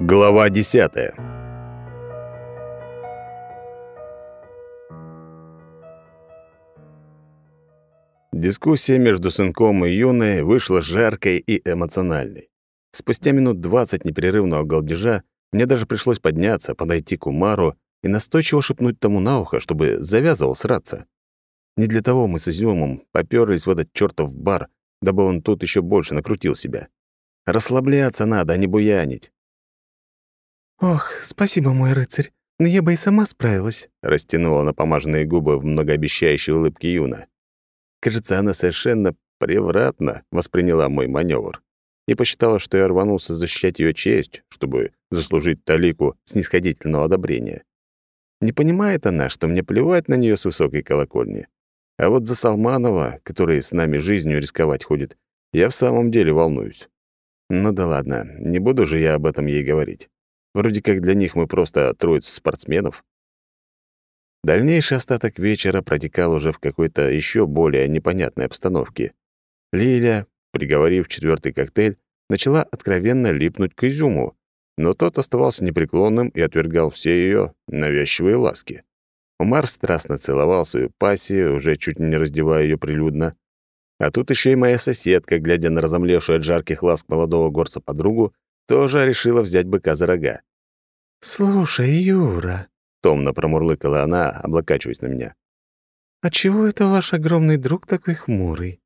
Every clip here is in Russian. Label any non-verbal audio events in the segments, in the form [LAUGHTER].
Глава десятая. Дискуссия между сынком и юной вышла жаркой и эмоциональной. Спустя минут двадцать непрерывного голдежа мне даже пришлось подняться, подойти к Умару и настойчиво шепнуть тому на ухо, чтобы завязывал сраться. Не для того мы с Изюмом попёрлись в этот чёртов бар, дабы он тут ещё больше накрутил себя. Расслабляться надо, а не буянить. «Ох, спасибо, мой рыцарь, но я бы и сама справилась», — растянула напомаженные губы в многообещающей улыбке Юна. Кажется, она совершенно превратно восприняла мой маневр и посчитала, что я рванулся защищать ее честь, чтобы заслужить талику снисходительного одобрения. Не понимает она, что мне плевать на нее с высокой колокольни. А вот за Салманова, который с нами жизнью рисковать ходит, я в самом деле волнуюсь. Ну да ладно, не буду же я об этом ей говорить. Вроде как для них мы просто троица спортсменов. Дальнейший остаток вечера протекал уже в какой-то еще более непонятной обстановке. Лиля, приговорив четвертый коктейль, начала откровенно липнуть к изюму, но тот оставался непреклонным и отвергал все ее навязчивые ласки. Умар страстно целовал свою пассию, уже чуть не раздевая ее прилюдно. А тут еще и моя соседка, глядя на разомлевшую от жарких ласк молодого горца подругу, тоже решила взять быка за рога. «Слушай, Юра», — томно промурлыкала она, облокачиваясь на меня. «А чего это ваш огромный друг такой хмурый?»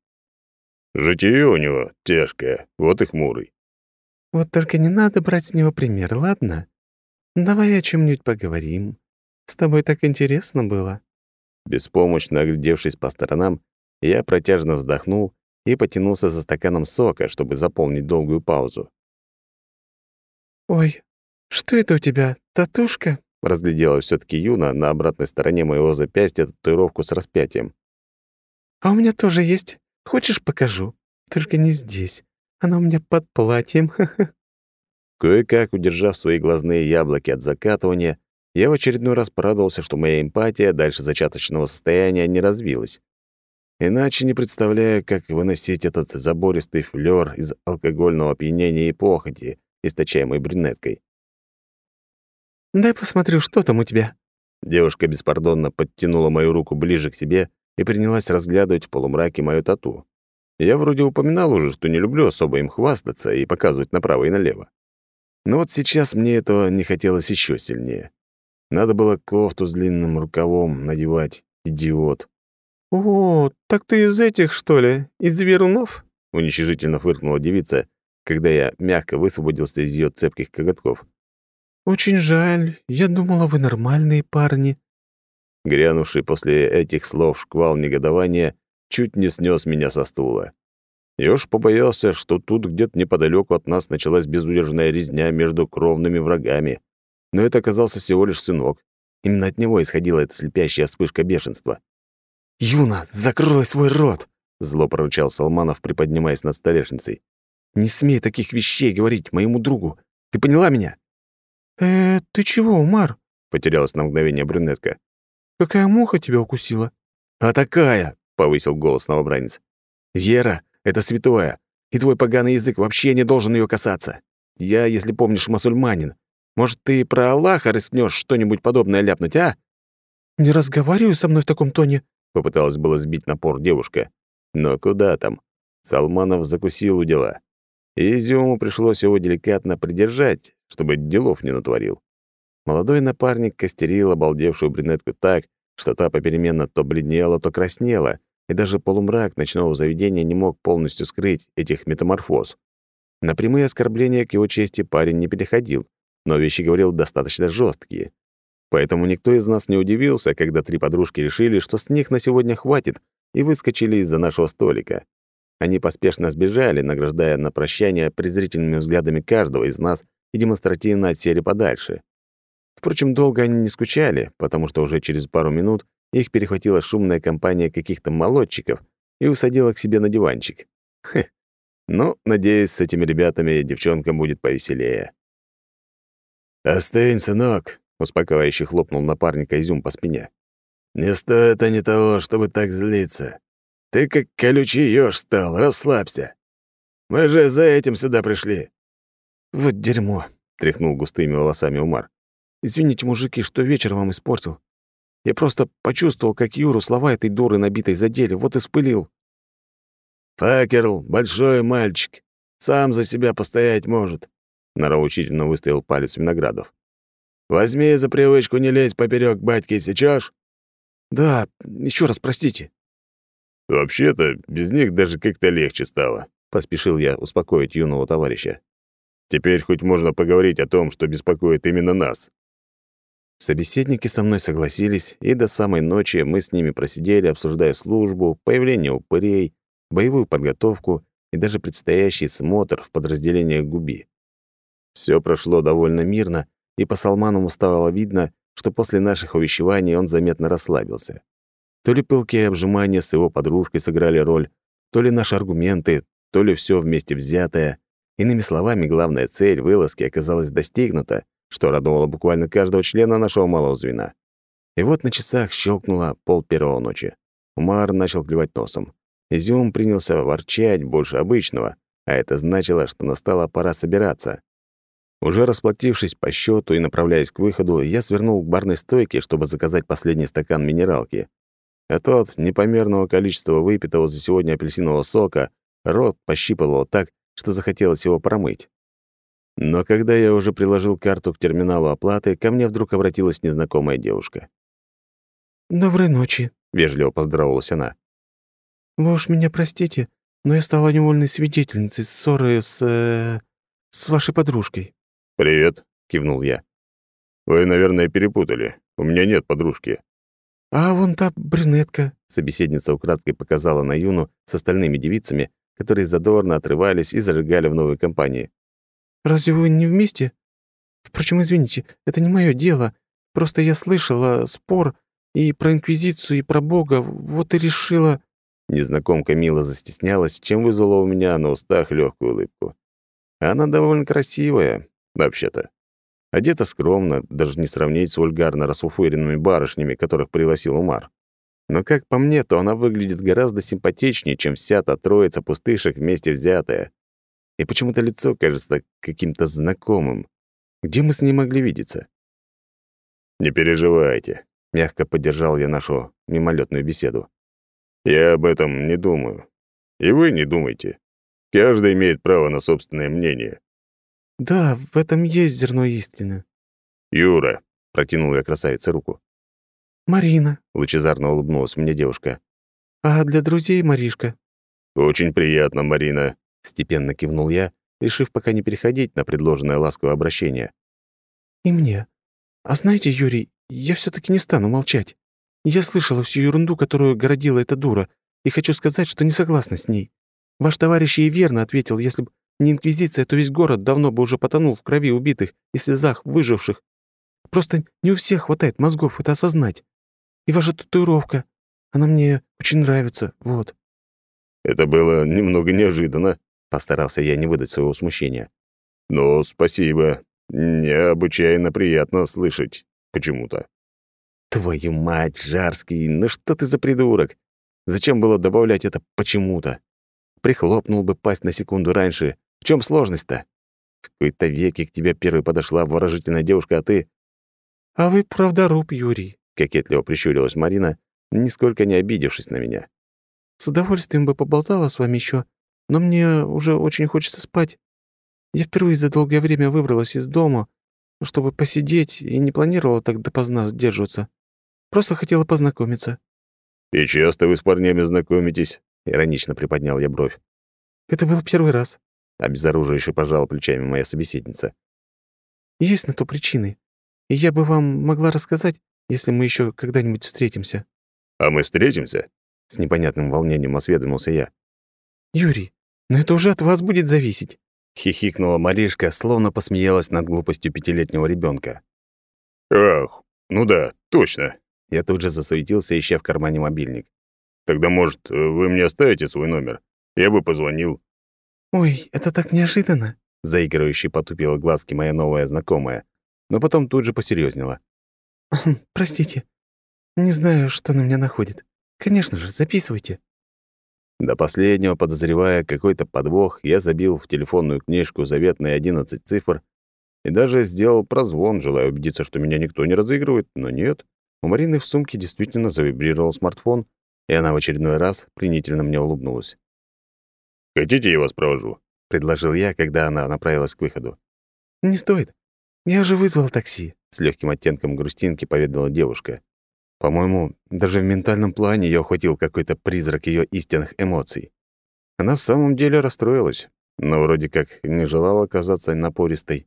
«Житие у него тяжкое, вот и хмурый». «Вот только не надо брать с него пример, ладно? Давай о чем нибудь поговорим. С тобой так интересно было». Беспомощно оглядевшись по сторонам, я протяжно вздохнул и потянулся за стаканом сока, чтобы заполнить долгую паузу. «Ой, что это у тебя, татушка?» Разглядела все таки Юна на обратной стороне моего запястья татуировку с распятием. «А у меня тоже есть. Хочешь, покажу? Только не здесь. Она у меня под платьем. [LAUGHS] Кое-как, удержав свои глазные яблоки от закатывания, я в очередной раз порадовался, что моя эмпатия дальше зачаточного состояния не развилась. Иначе не представляю, как выносить этот забористый флёр из алкогольного опьянения и похоти, источаемой брюнеткой. «Дай посмотрю, что там у тебя». Девушка беспардонно подтянула мою руку ближе к себе и принялась разглядывать в полумраке мою тату. Я вроде упоминал уже, что не люблю особо им хвастаться и показывать направо и налево. Но вот сейчас мне этого не хотелось еще сильнее. Надо было кофту с длинным рукавом надевать, идиот. «О, так ты из этих, что ли? Из верунов?» Уничижительно фыркнула девица, когда я мягко высвободился из ее цепких коготков. «Очень жаль. Я думала, вы нормальные парни». Грянувший после этих слов шквал негодования чуть не снес меня со стула. Я уж побоялся, что тут где-то неподалеку от нас началась безудержная резня между кровными врагами. Но это оказался всего лишь сынок. Именно от него исходила эта слепящая вспышка бешенства. «Юна, закрой свой рот!» — зло прорычал Салманов, приподнимаясь над столешницей. «Не смей таких вещей говорить моему другу. Ты поняла меня?» «Э, ты чего, Умар?» — потерялась на мгновение брюнетка. «Какая муха тебя укусила?» «А такая!» — повысил голос новобранец. «Вера — это святое, и твой поганый язык вообще не должен ее касаться. Я, если помнишь, мусульманин. Может, ты про Аллаха рискнешь что-нибудь подобное ляпнуть, а?» «Не разговаривай со мной в таком тоне», — попыталась было сбить напор девушка. Но куда там? Салманов закусил у дела. И Изюму пришлось его деликатно придержать, чтобы делов не натворил. Молодой напарник костерил обалдевшую брюнетку так, что та попеременно то бледнела, то краснела, и даже полумрак ночного заведения не мог полностью скрыть этих метаморфоз. На прямые оскорбления к его чести парень не переходил, но вещи говорил достаточно жесткие. Поэтому никто из нас не удивился, когда три подружки решили, что с них на сегодня хватит, и выскочили из-за нашего столика. Они поспешно сбежали, награждая на прощание презрительными взглядами каждого из нас и демонстративно отсели подальше. Впрочем, долго они не скучали, потому что уже через пару минут их перехватила шумная компания каких-то молодчиков и усадила к себе на диванчик. Хе. Ну, надеюсь, с этими ребятами девчонкам будет повеселее. «Остынь, сынок», — успокаивающе хлопнул напарника изюм по спине. «Не стоит они того, чтобы так злиться. Ты как колючий ёж стал, расслабься. Мы же за этим сюда пришли. Вот дерьмо. — тряхнул густыми волосами Умар. «Извините, мужики, что вечер вам испортил. Я просто почувствовал, как Юру слова этой дуры набитой задели, вот и спылил». «Факерл — большой мальчик, сам за себя постоять может», — нравоучительно выставил палец Виноградов. «Возьми за привычку не лезть поперек батьки, сечешь?» «Да, еще раз простите». «Вообще-то, без них даже как-то легче стало», — поспешил я успокоить юного товарища. «Теперь хоть можно поговорить о том, что беспокоит именно нас». Собеседники со мной согласились, и до самой ночи мы с ними просидели, обсуждая службу, появление упырей, боевую подготовку и даже предстоящий смотр в подразделениях Губи. Все прошло довольно мирно, и по Салманову стало видно, что после наших увещеваний он заметно расслабился. То ли пылкие обжимания с его подружкой сыграли роль, то ли наши аргументы, то ли все вместе взятое. Иными словами, главная цель вылазки оказалась достигнута, что радовало буквально каждого члена нашего малого звена. И вот на часах щелкнуло пол первого ночи. Умар начал клевать носом. Изюм принялся ворчать больше обычного, а это значило, что настала пора собираться. Уже расплатившись по счету и направляясь к выходу, я свернул к барной стойке, чтобы заказать последний стакан минералки. А тот непомерного количества выпитого за сегодня апельсинового сока рот пощипал его так, что захотелось его промыть. Но когда я уже приложил карту к терминалу оплаты, ко мне вдруг обратилась незнакомая девушка. «Доброй ночи», — вежливо поздоровалась она. «Вы уж меня простите, но я стала невольной свидетельницей ссоры с... Э, с вашей подружкой». «Привет», — кивнул я. «Вы, наверное, перепутали. У меня нет подружки». «А вон та брюнетка», — собеседница украдкой показала на Юну с остальными девицами, которые задорно отрывались и зажигали в новой компании. «Разве вы не вместе? Впрочем, извините, это не мое дело. Просто я слышала спор и про Инквизицию, и про Бога, вот и решила...» Незнакомка мило застеснялась, чем вызвала у меня на устах легкую улыбку. Она довольно красивая, вообще-то. Одета скромно, даже не сравнить с вульгарно расфуфыренными барышнями, которых пригласил Умар. Но, как по мне, то она выглядит гораздо симпатичнее, чем вся та троица пустышек вместе взятая. И почему-то лицо кажется каким-то знакомым. Где мы с ней могли видеться? «Не переживайте», — мягко поддержал я нашу мимолетную беседу. «Я об этом не думаю. И вы не думайте. Каждый имеет право на собственное мнение. «Да, в этом есть зерно истины». «Юра», — протянул я красавице руку. «Марина», — лучезарно улыбнулась мне девушка. «А для друзей Маришка». «Очень приятно, Марина», — степенно кивнул я, решив пока не переходить на предложенное ласковое обращение. «И мне. А знаете, Юрий, я все таки не стану молчать. Я слышала всю ерунду, которую городила эта дура, и хочу сказать, что не согласна с ней. Ваш товарищ ей верно ответил, если бы не Инквизиция, то весь город давно бы уже потонул в крови убитых и слезах выживших. Просто не у всех хватает мозгов это осознать. И ваша татуировка, она мне очень нравится, вот». «Это было немного неожиданно», — постарался я не выдать своего смущения. «Но спасибо. Необычайно приятно слышать почему-то». «Твою мать, Жарский, ну что ты за придурок? Зачем было добавлять это «почему-то»? Прихлопнул бы пасть на секунду раньше, в чем сложность-то? В какой-то веке к тебе первой подошла выражительная девушка, а ты... «А вы правдоруб, Юрий», — кокетливо прищурилась Марина, нисколько не обидевшись на меня. «С удовольствием бы поболтала с вами еще, но мне уже очень хочется спать. Я впервые за долгое время выбралась из дома, чтобы посидеть, и не планировала так допоздна сдерживаться. Просто хотела познакомиться». «И часто вы с парнями знакомитесь?» — иронично приподнял я бровь. «Это был первый раз», Обезоруживающе пожала плечами моя собеседница. «Есть на то причины. И я бы вам могла рассказать, если мы еще когда-нибудь встретимся». «А мы встретимся?» С непонятным волнением осведомился я. «Юрий, но это уже от вас будет зависеть». Хихикнула Маришка, словно посмеялась над глупостью пятилетнего ребенка. «Ах, ну да, точно!» Я тут же засуетился, ища в кармане мобильник. «Тогда, может, вы мне оставите свой номер? Я бы позвонил». «Ой, это так неожиданно!» — заигрывающе потупила глазки моя новая знакомая, но потом тут же посерьезнела. «Простите, не знаю, что на меня находит. Конечно же, записывайте». До последнего, подозревая какой-то подвох, я забил в телефонную книжку заветные 11 цифр и даже сделал прозвон, желая убедиться, что меня никто не разыгрывает, но нет. У Марины в сумке действительно завибрировал смартфон, и она в очередной раз пленительно мне улыбнулась. «Хотите, я вас провожу?» — предложил я, когда она направилась к выходу. «Не стоит. Я уже вызвал такси», — с легким оттенком грустинки поведала девушка. По-моему, даже в ментальном плане ее охватил какой-то призрак ее истинных эмоций. Она в самом деле расстроилась, но вроде как не желала казаться напористой.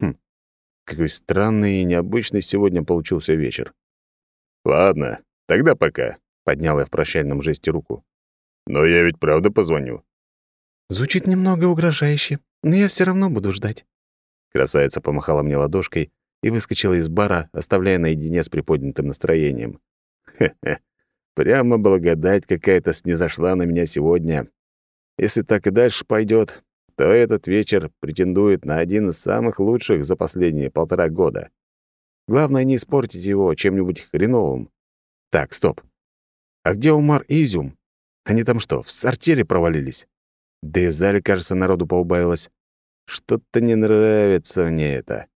Хм, какой странный и необычный сегодня получился вечер. «Ладно, тогда пока», — поднял я в прощальном жесте руку. «Но я ведь правда позвоню». «Звучит немного угрожающе, но я все равно буду ждать». Красавица помахала мне ладошкой и выскочила из бара, оставляя наедине с приподнятым настроением. Хе-хе, прямо благодать какая-то снизошла на меня сегодня. Если так и дальше пойдет, то этот вечер претендует на один из самых лучших за последние полтора года. Главное, не испортить его чем-нибудь хреновым. Так, стоп. А где Умар и Изюм? Они там что, в сортире провалились? Да и в зале, кажется, народу поубавилось. Что-то не нравится мне это.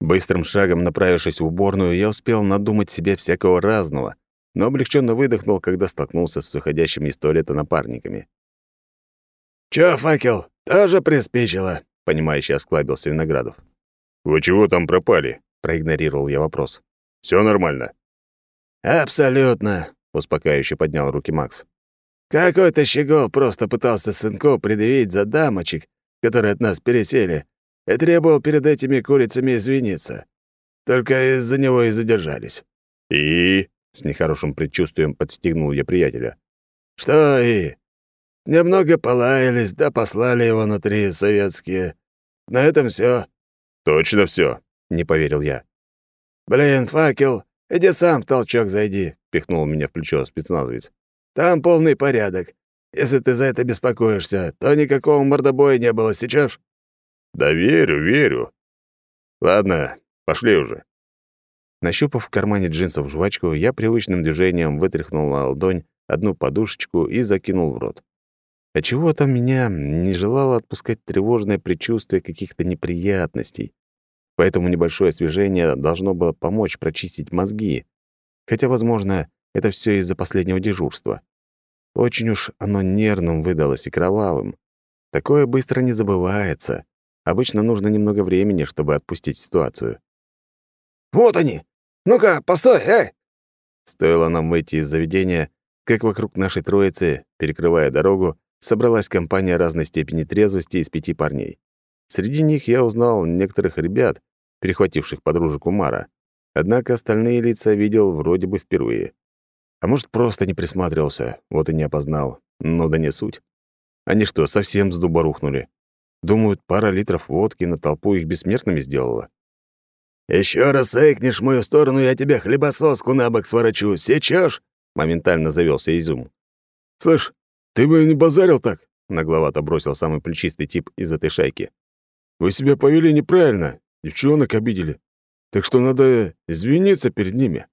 Быстрым шагом направившись в уборную, я успел надумать себе всякого разного, но облегченно выдохнул, когда столкнулся с выходящими из туалета напарниками. «Чё, факел, тоже приспичило?» — понимающе осклабился Виноградов. «Вы чего там пропали?» — проигнорировал я вопрос. Все нормально?» «Абсолютно», — успокаивающе поднял руки Макс. «Какой-то щегол просто пытался сынку предъявить за дамочек, которые от нас пересели, и требовал перед этими курицами извиниться. Только из-за него и задержались. «И?» — с нехорошим предчувствием подстегнул я приятеля. «Что «и?» Немного полаялись, да послали его на три советские. На этом все. «Точно все, не поверил я. «Блин, факел, иди сам в толчок зайди», — пихнул меня в плечо спецназовец. «Там полный порядок. Если ты за это беспокоишься, то никакого мордобоя не было, сейчас. Да верю, верю. Ладно, пошли уже. Нащупав в кармане джинсов жвачку, я привычным движением вытряхнул на ладонь одну подушечку и закинул в рот. А чего там меня не желало отпускать тревожное предчувствие каких-то неприятностей. Поэтому небольшое освежение должно было помочь прочистить мозги. Хотя, возможно, это все из-за последнего дежурства. Очень уж оно нервным выдалось и кровавым. Такое быстро не забывается. Обычно нужно немного времени, чтобы отпустить ситуацию. «Вот они! Ну-ка, постой, эй!» Стоило нам выйти из заведения, как вокруг нашей троицы, перекрывая дорогу, собралась компания разной степени трезвости из пяти парней. Среди них я узнал некоторых ребят, перехвативших подружек Умара. Однако остальные лица видел вроде бы впервые. А может, просто не присматривался, вот и не опознал. Но да не суть. Они что, совсем с дуба рухнули? Думают, пара литров водки на толпу их бессмертными сделала. Еще раз эйкнешь в мою сторону, я тебе хлебососку на бок сворачу. Сечешь?» Моментально завелся Изюм. «Слышь, ты бы не базарил так!» Нагловато бросил самый плечистый тип из этой шайки. «Вы себя повели неправильно, девчонок обидели. Так что надо извиниться перед ними.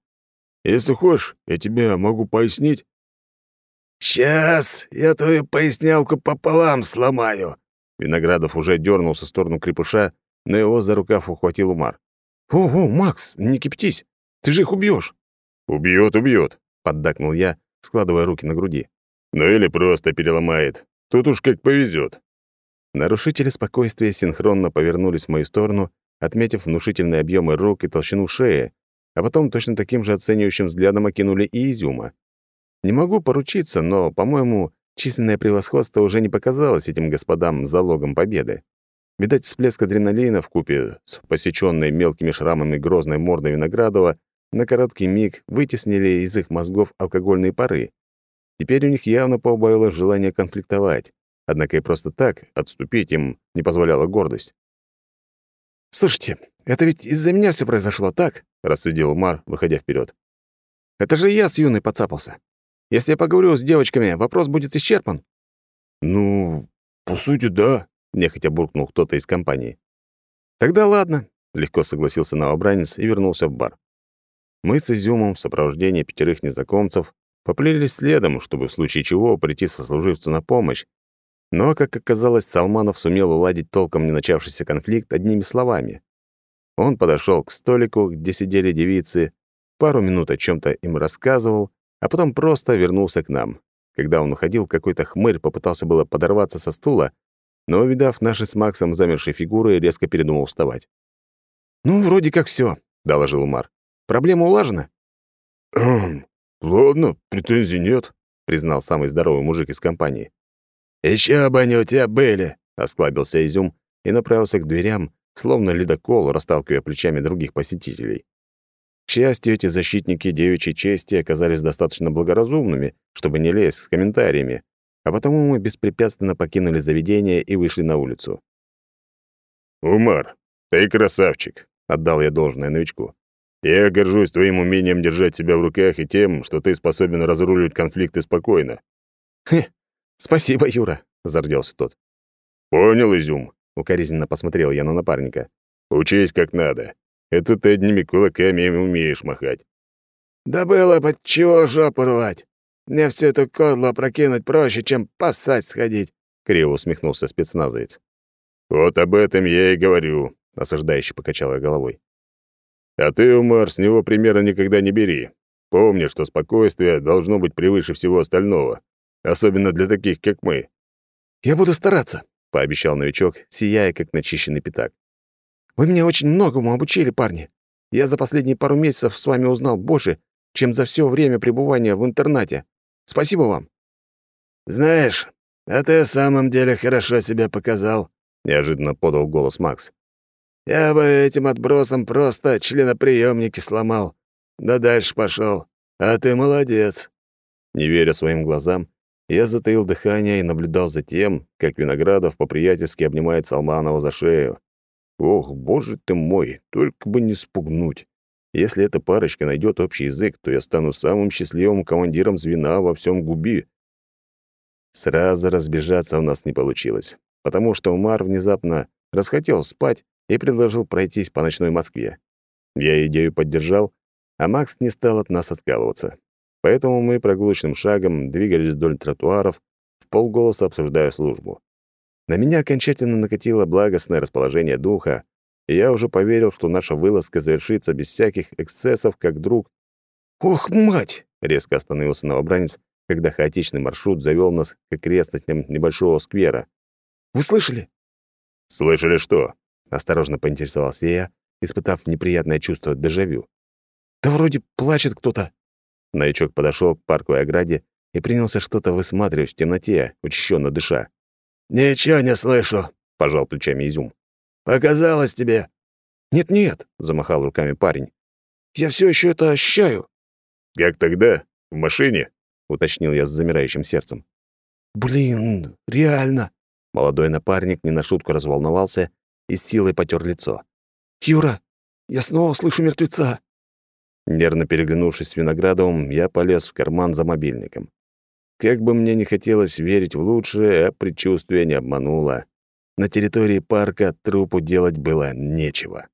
Если хочешь, я тебе могу пояснить». «Сейчас я твою пояснялку пополам сломаю», Виноградов уже дернулся в сторону крепыша, но его за рукав ухватил Умар. «Ого, Макс, не киптись! Ты же их убьешь!» «Убьет, убьет!» — поддакнул я, складывая руки на груди. «Ну или просто переломает. Тут уж как повезет. Нарушители спокойствия синхронно повернулись в мою сторону, отметив внушительные объемы рук и толщину шеи, а потом точно таким же оценивающим взглядом окинули и изюма. Не могу поручиться, но, по-моему, Численное превосходство уже не показалось этим господам залогом победы. Видать, всплеск адреналина в купе с посеченной мелкими шрамами грозной мордой Виноградова на короткий миг вытеснили из их мозгов алкогольные пары. Теперь у них явно поубавилось желание конфликтовать, однако и просто так отступить им не позволяла гордость. «Слушайте, это ведь из-за меня все произошло, так?» — рассудил Мар, выходя вперед. «Это же я с юной подцапался. Если я поговорю с девочками, вопрос будет исчерпан». «Ну, по сути, да», — нехотя буркнул кто-то из компании. «Тогда ладно», — легко согласился новобранец и вернулся в бар. Мы с Изюмом в сопровождении пятерых незнакомцев поплелись следом, чтобы в случае чего прийти сослуживцу на помощь, Но, как оказалось, Салманов сумел уладить толком не начавшийся конфликт одними словами. Он подошел к столику, где сидели девицы, пару минут о чем то им рассказывал, а потом просто вернулся к нам. Когда он уходил, какой-то хмырь попытался было подорваться со стула, но, увидав наши с Максом замершие фигуры, резко передумал вставать. «Ну, вроде как все, доложил Умар. «Проблема улажена?» «Хм, ладно, претензий нет», — признал самый здоровый мужик из компании. «Еще бы они у тебя были!» — осклабился Изюм и направился к дверям, словно ледокол, расталкивая плечами других посетителей. К счастью, эти защитники девичьей чести оказались достаточно благоразумными, чтобы не лезть с комментариями, а потому мы беспрепятственно покинули заведение и вышли на улицу. «Умар, ты красавчик», — отдал я должное новичку. «Я горжусь твоим умением держать себя в руках и тем, что ты способен разруливать конфликты спокойно». «Хе, спасибо, Юра», — зарделся тот. «Понял, Изюм», — укоризненно посмотрел я на напарника. «Учись как надо. Это ты одними кулаками умеешь махать». «Да было бы чего жопу рвать. Мне всю эту кодлу прокинуть проще, чем поссать сходить», — криво усмехнулся спецназовец. «Вот об этом я и говорю», — осуждающе покачал я головой. «А ты, Умар, с него примера никогда не бери. Помни, что спокойствие должно быть превыше всего остального, особенно для таких, как мы». «Я буду стараться», — пообещал новичок, сияя, как начищенный пятак. «Вы меня очень многому обучили, парни. Я за последние пару месяцев с вами узнал больше, чем за все время пребывания в интернате. Спасибо вам». «Знаешь, а ты в самом деле хорошо себя показал», — неожиданно подал голос Макс. «Я бы этим отбросом просто членоприемники сломал. Да дальше пошел. А ты молодец». Не веря своим глазам, я затаил дыхание и наблюдал за тем, как Виноградов по-приятельски обнимает Салманова за шею. Ох, боже ты мой, только бы не спугнуть. Если эта парочка найдет общий язык, то я стану самым счастливым командиром звена во всем Губи. Сразу разбежаться у нас не получилось, потому что Умар внезапно расхотел спать и предложил пройтись по ночной Москве. Я идею поддержал, а Макс не стал от нас откалываться. Поэтому мы прогулочным шагом двигались вдоль тротуаров, в полголоса обсуждая службу. На меня окончательно накатило благостное расположение духа, и я уже поверил, что наша вылазка завершится без всяких эксцессов, как друг. «Ох, мать!» — резко остановился новобранец, когда хаотичный маршрут завел нас к окрестностям небольшого сквера. «Вы слышали?» «Слышали что?» — осторожно поинтересовался я, испытав неприятное чувство дежавю. «Да вроде плачет кто-то». Новичок подошел к парковой ограде и принялся что-то высматривать в темноте, учащенно дыша. «Ничего не слышу», — пожал плечами Изюм. Показалось тебе?» «Нет-нет», — замахал руками парень. «Я все еще это ощущаю». «Как тогда? В машине?» — уточнил я с замирающим сердцем. «Блин, реально!» Молодой напарник не на шутку разволновался и с силой потер лицо. «Юра, я снова слышу мертвеца!» Нервно переглянувшись с Виноградовым, я полез в карман за мобильником. Как бы мне не хотелось верить в лучшее, а предчувствие не обмануло. На территории парка трупу делать было нечего.